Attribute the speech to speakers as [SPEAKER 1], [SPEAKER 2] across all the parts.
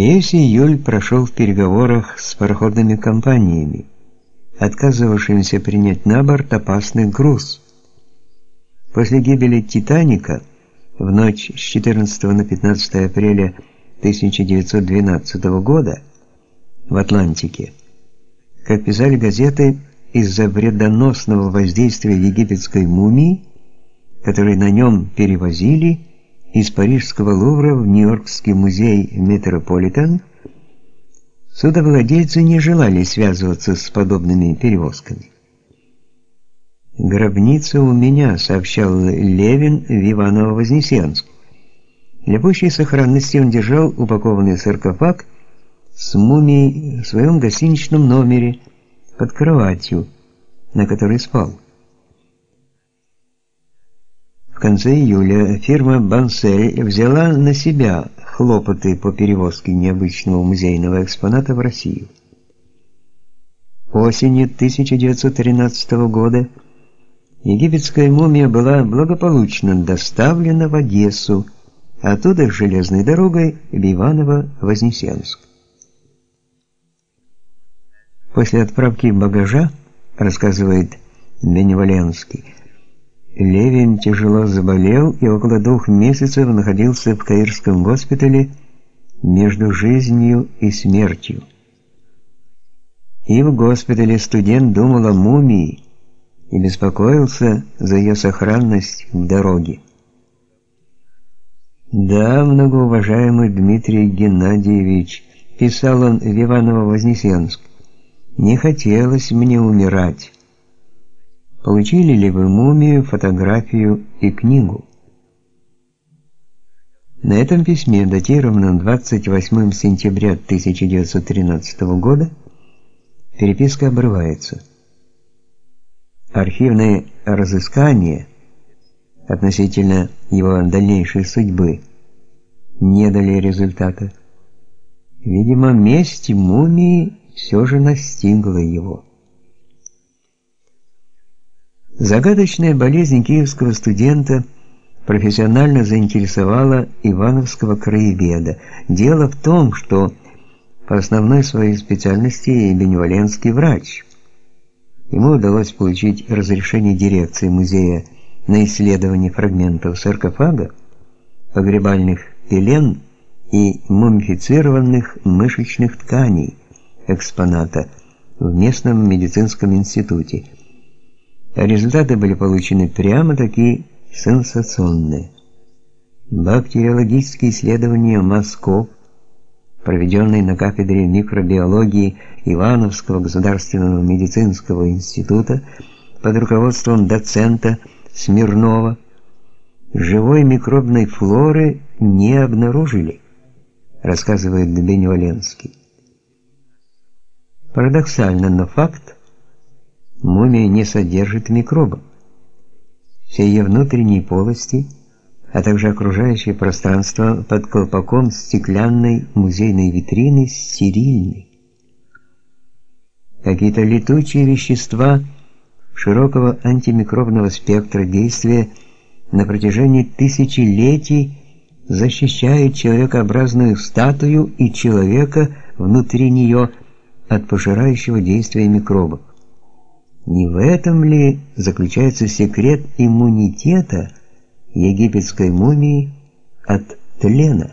[SPEAKER 1] Весь июль прошел в переговорах с пароходными компаниями, отказывавшимися принять на борт опасный груз. После гибели «Титаника» в ночь с 14 на 15 апреля 1912 года в Атлантике, как писали газеты, из-за вредоносного воздействия египетской мумии, которую на нем перевозили, из парижского Лувра в Нью-Йоркский музей Метрополитен, судовладельцы не желали связываться с подобными перевозками. «Гробница у меня», — сообщал Левин в Иваново-Вознесенск. Для пущей сохранности он держал упакованный саркофаг с мумией в своем гостиничном номере под кроватью, на которой спал. В конце июля фирма Бансель взяла на себя хлопоты по перевозке необычного музейного экспоната в Россию. Осенью 1913 года египетская мумия была благополучно доставлена в Одессу, оттуда железной дорогой в Иваново-Вознесенск. После отправки багажа, рассказывает Беневоленский, Левин тяжело заболел и около двух месяцев находился в Каирском госпитале между жизнью и смертью. И в госпитале студент думал о мумии и беспокоился за ее сохранность в дороге. «Да, многоуважаемый Дмитрий Геннадьевич», – писал он в Иваново-Вознесенск, – «не хотелось мне умирать». Получили ли вы мумию, фотографию и книгу? На этом письме, датированном 28 сентября 1913 года, переписка обрывается. Архивные разыскания относительно его дальнейшей судьбы не дали результата. Видимо, месть мумии все же настигла его. Загадочная болезнь киевского студента профессионально заинтересовала Ивановского краеведа. Дело в том, что по основной своей специальности беневоленский врач. Ему удалось получить разрешение дирекции музея на исследование фрагментов саркофага, погребальных пелен и мумифицированных мышечных тканей экспоната в местном медицинском институте – Результаты были получены прямо-таки сенсационные. Бактериологические исследования мазков, проведенные на кафедре микробиологии Ивановского государственного медицинского института под руководством доцента Смирнова, живой микробной флоры не обнаружили, рассказывает Беневоленский. Парадоксально, но факт мумия не содержит микробов. Все ее внутренние полости, а также окружающее пространство под колпаком стеклянной музейной витрины стерильны. Какие-то летучие вещества широкого антимикробного спектра действия на протяжении тысячелетий защищают человекообразную статую и человека внутри нее от пожирающего действия микробов. Не в этом ли заключается секрет иммунитета египетской мумии от тлена?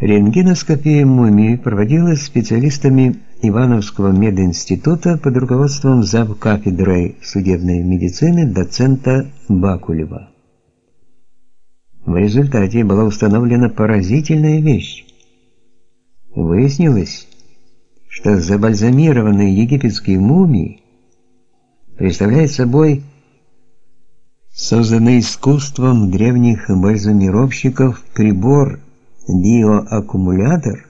[SPEAKER 1] Рентгеноскопия мумии проводилась специалистами Ивановского мединститута под руководством зав-кафедрой судебной медицины доцента Бакулева. В результате была установлена поразительная вещь. Выяснилось, что забальзамированные египетские мумии представляют собой созданный искусством древних бальзамировщиков прибор биоаккумулятор,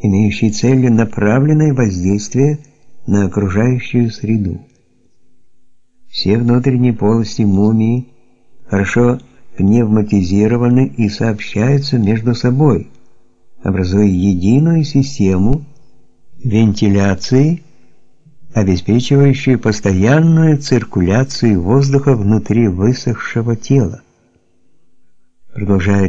[SPEAKER 1] имеющий целью направленное воздействие на окружающую среду. Все внутренние полости мумии хорошо пневматизированы и сообщаются между собой, образуя единую систему вентиляции, обеспечивающей постоянную циркуляцию воздуха внутри высохшего тела. продолжает